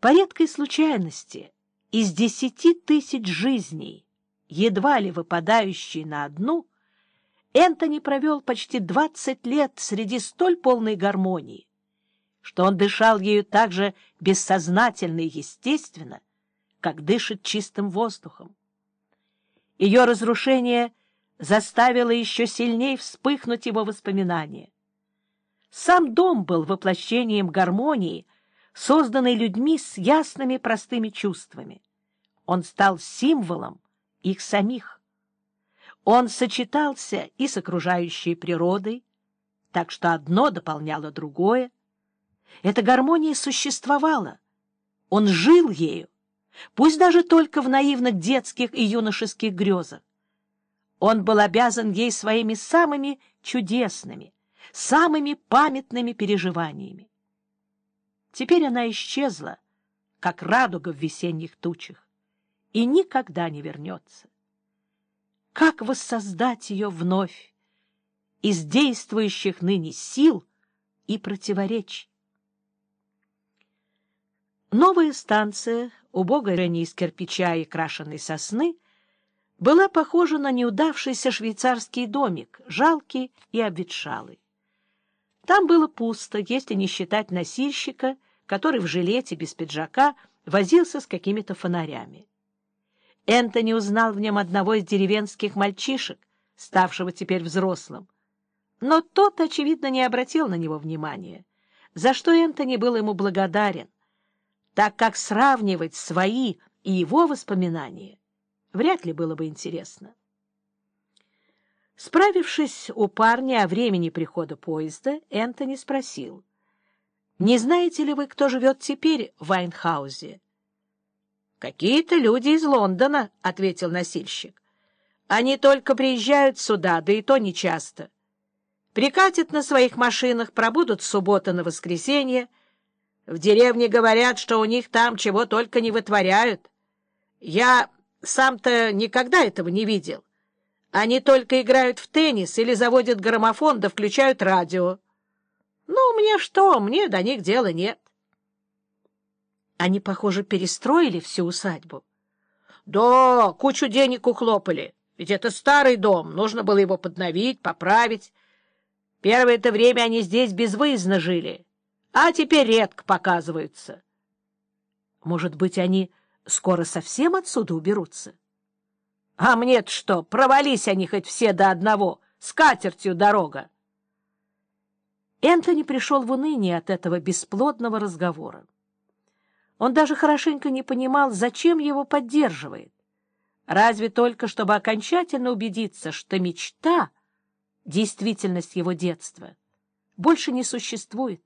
По редкой случайности из десяти тысяч жизней, едва ли выпадающей на одну, Энтони провел почти двадцать лет среди столь полной гармонии, что он дышал ею так же бессознательно и естественно, как дышит чистым воздухом. Ее разрушение заставило еще сильнее вспыхнуть его воспоминания. Сам дом был воплощением гармонии, созданной людьми с ясными простыми чувствами. Он стал символом их самих. Он сочетался и с окружающей природой, так что одно дополняло другое. Эта гармония существовала. Он жил ею, пусть даже только в наивных детских и юношеских грезах. Он был обязан ей своими самыми чудесными, самыми памятными переживаниями. Теперь она исчезла, как радуга в весенних тучах, и никогда не вернется. Как воссоздать ее вновь из действующих ныне сил и противоречий? Новая станция, убогая ранее из кирпича и крашеной сосны, была похожа на неудавшийся швейцарский домик, жалкий и обветшалый. Там было пусто, если не считать носильщика, который в жилете без пиджака возился с какими-то фонарями. Энтони узнал в нем одного из деревенских мальчишек, ставшего теперь взрослым. Но тот, очевидно, не обратил на него внимания, за что Энтони был ему благодарен, так как сравнивать свои и его воспоминания вряд ли было бы интересно. Справившись у парня о времени прихода поезда, Энтони спросил, «Не знаете ли вы, кто живет теперь в Вайнхаузе?» «Какие-то люди из Лондона», — ответил носильщик. «Они только приезжают сюда, да и то нечасто. Прикатят на своих машинах, пробудут с субботы на воскресенье. В деревне говорят, что у них там чего только не вытворяют. Я сам-то никогда этого не видел. Они только играют в теннис или заводят граммофон да включают радио. Ну, мне что, мне до них дела нет. Они, похоже, перестроили всю усадьбу. Да, кучу денег ухлопали. Ведь это старый дом, нужно было его подновить, поправить. Первое-то время они здесь безвыездно жили, а теперь редко показываются. Может быть, они скоро совсем отсюда уберутся? А мне-то что, провались они хоть все до одного, с катертью дорога. Энтони пришел в уныние от этого бесплодного разговора. Он даже хорошенько не понимал, зачем его поддерживает. Разве только, чтобы окончательно убедиться, что мечта, действительность его детства, больше не существует.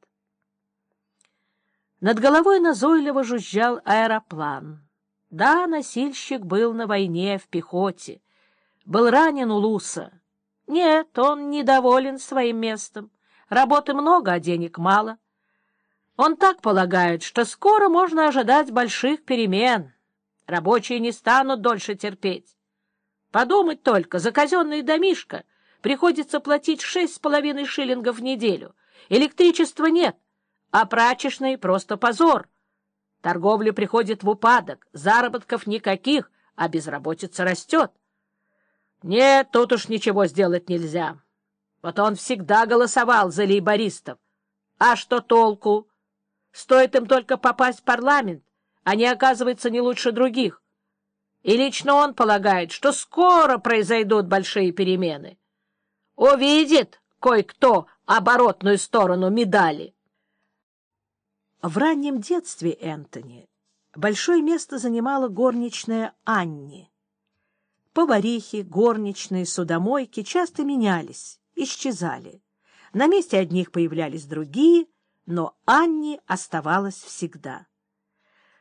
Над головой назойливо жужжал аэроплан. Да, носильщик был на войне, в пехоте. Был ранен у Луса. Нет, он недоволен своим местом. Работы много, а денег мало. Он так полагает, что скоро можно ожидать больших перемен. Рабочие не станут дольше терпеть. Подумать только, за казенный домишко приходится платить шесть с половиной шиллингов в неделю. Электричества нет, а прачечный просто позор. Торговля приходит в упадок, заработков никаких, а безработица растет. Нет, тут уж ничего сделать нельзя. Вот он всегда голосовал за лейбористов. А что толку? Стоит им только попасть в парламент, они, оказываются, не лучше других. И лично он полагает, что скоро произойдут большие перемены. Увидит кое-кто оборотную сторону медали. В раннем детстве Энтони большое место занимала горничная Анни. Поварихи, горничные, судомойки часто менялись, исчезали. На месте одних появлялись другие, но Анни оставалась всегда.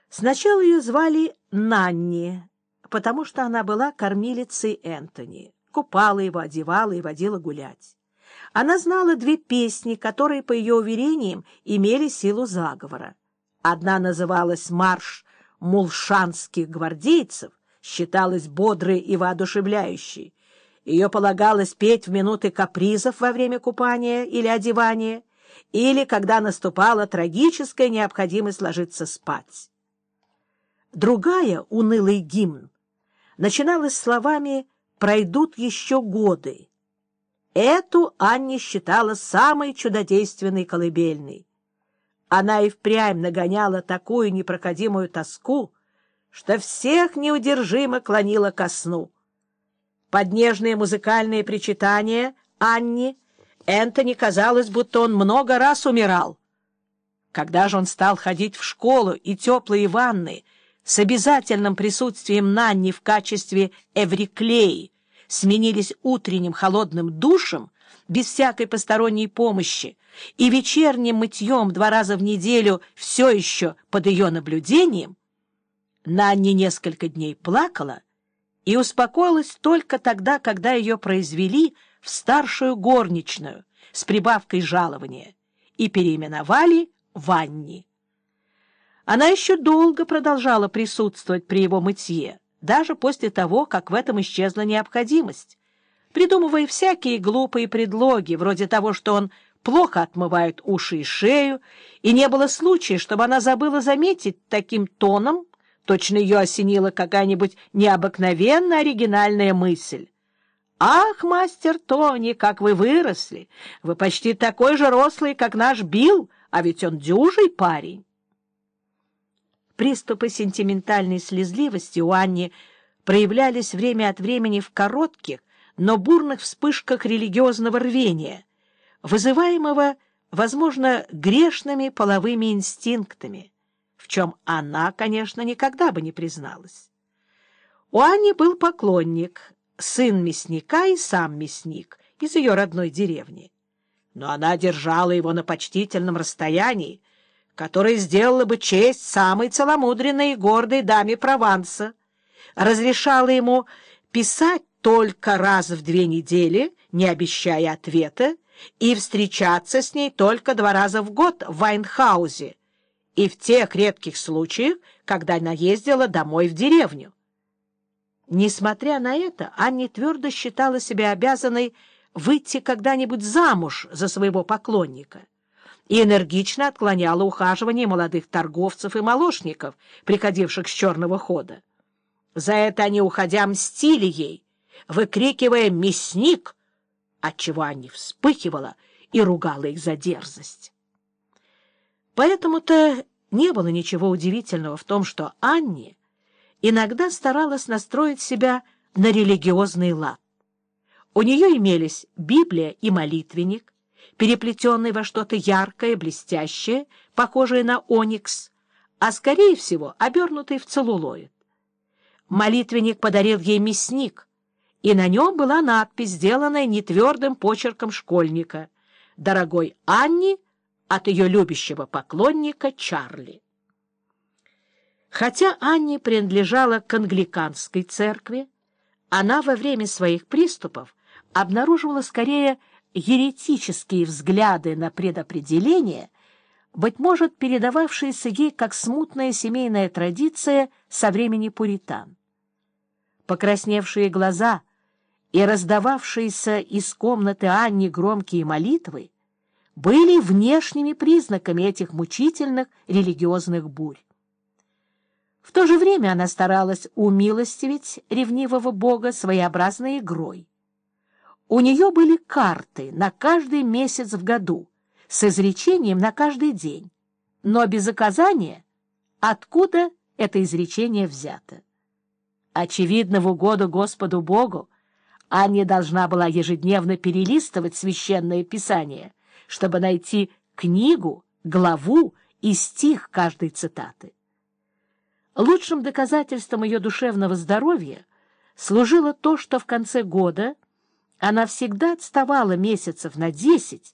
Сначала ее звали Нанни, потому что она была кормилицей Энтони, купала его, одевала и водила гулять. Она знала две песни, которые, по ее уверениям, имели силу заговора. Одна называлась «Марш мулшанских гвардейцев», считалась бодрой и воодушевляющей. Ее полагалось петь в минуты капризов во время купания или одевания, или когда наступала трагическая необходимость ложиться спать. Другая, унылый гимн, начиналась словами «пройдут еще годы». Эту Анне считала самой чудодейственной колыбельной. Она и впрямь нагоняла такую непроходимую тоску, что всех неудержимо клонила ко сну. Под нежные музыкальные причитания Анне Энтони казалось, будто он много раз умирал. Когда же он стал ходить в школу и теплые ванны с обязательным присутствием Нанни в качестве эвриклеи сменились утренним холодным душем без всякой посторонней помощи и вечерним мытьем два раза в неделю все еще под ее наблюдением, Нанни несколько дней плакала и успокоилась только тогда, когда ее произвели в старшую горничную с прибавкой жалования и переименовали Ванни. Она еще долго продолжала присутствовать при его мытье, даже после того, как в этом исчезла необходимость, придумывая всякие глупые предлоги, вроде того, что он плохо отмывает уши и шею, и не было случая, чтобы она забыла заметить таким тоном, точно ее осенила какая-нибудь необыкновенно оригинальная мысль. «Ах, мастер Тони, как вы выросли! Вы почти такой же рослый, как наш Билл, а ведь он дюжий парень!» Приступы сентиментальной слезливости у Анни проявлялись время от времени в коротких, но бурных вспышках религиозного рвения, вызываемого, возможно, грешными половыми инстинктами, в чем она, конечно, никогда бы не призналась. У Ани был поклонник, сын мясника и сам мясник из ее родной деревни. Но она держала его на почтительном расстоянии, которое сделало бы честь самой целомудренной и гордой даме Прованса, разрешала ему писать только раз в две недели, не обещая ответа, и встречаться с ней только два раза в год в Вайнхаузе и в тех редких случаях, когда она ездила домой в деревню. Несмотря на это, Анни твердо считала себя обязанной выйти когда-нибудь замуж за своего поклонника и энергично отклоняла ухаживание молодых торговцев и молочников, приходивших с черного хода. За это они, уходя, мстили ей, выкрикивая «Мясник!», отчего Анни вспыхивала и ругала их за дерзость. Поэтому-то не было ничего удивительного в том, что Анни иногда старалась настроить себя на религиозный лад. У нее имелись Библия и молитвенник, переплетенный во что-то яркое, блестящее, похожее на оникс, а, скорее всего, обернутый в целлулоид. Молитвенник подарил ей мясник, и на нем была надпись, сделанная нетвердым почерком школьника «Дорогой Анни» от ее любящего поклонника Чарли. Хотя Анни принадлежала к англиканской церкви, она во время своих приступов обнаруживала скорее еретические взгляды на предопределение, быть может, передававшиеся ей как смутная семейная традиция со времени пуритан. Покрасневшие глаза и раздававшиеся из комнаты Анни громкие молитвы были внешними признаками этих мучительных религиозных бурь. В то же время она старалась умилостивить ревнивого бога своеобразной игрой. У нее были карты на каждый месяц в году с изречением на каждый день, но без указания, откуда это изречение взято. Очевидно, в угоду Господу Богу Аня должна была ежедневно перелистывать священное писание, чтобы найти книгу, главу и стих каждой цитаты. Лучшим доказательством ее душевного здоровья служило то, что в конце года она всегда отставала месяцев на десять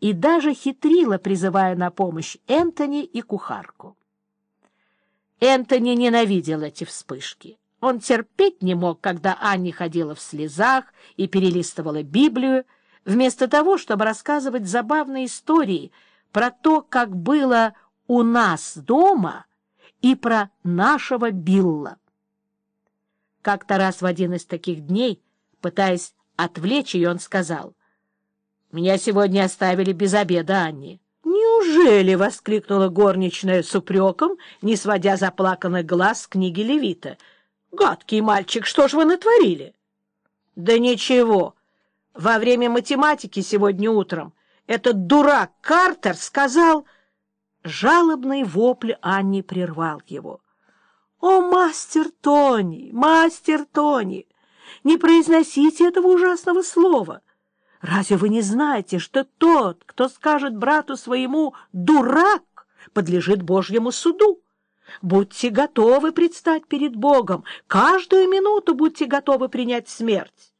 и даже хитрила, призывая на помощь Энтони и кухарку. Энтони ненавидел эти вспышки. Он терпеть не мог, когда Анни ходила в слезах и перелистывала Библию, вместо того, чтобы рассказывать забавные истории про то, как было у нас дома — и про нашего Билла. Как-то раз в один из таких дней, пытаясь отвлечь ее, он сказал, «Меня сегодня оставили без обеда, Анни». неужели?» — воскликнула горничная с упреком, не сводя заплаканных глаз с книги Левита. «Гадкий мальчик, что ж вы натворили?» «Да ничего. Во время математики сегодня утром этот дурак Картер сказал...» Жалобный вопль Анни прервал его. «О, мастер Тони, мастер Тони, не произносите этого ужасного слова!» Разве вы не знаете, что тот, кто скажет брату своему «дурак», подлежит Божьему суду? Будьте готовы предстать перед Богом, каждую минуту будьте готовы принять смерть.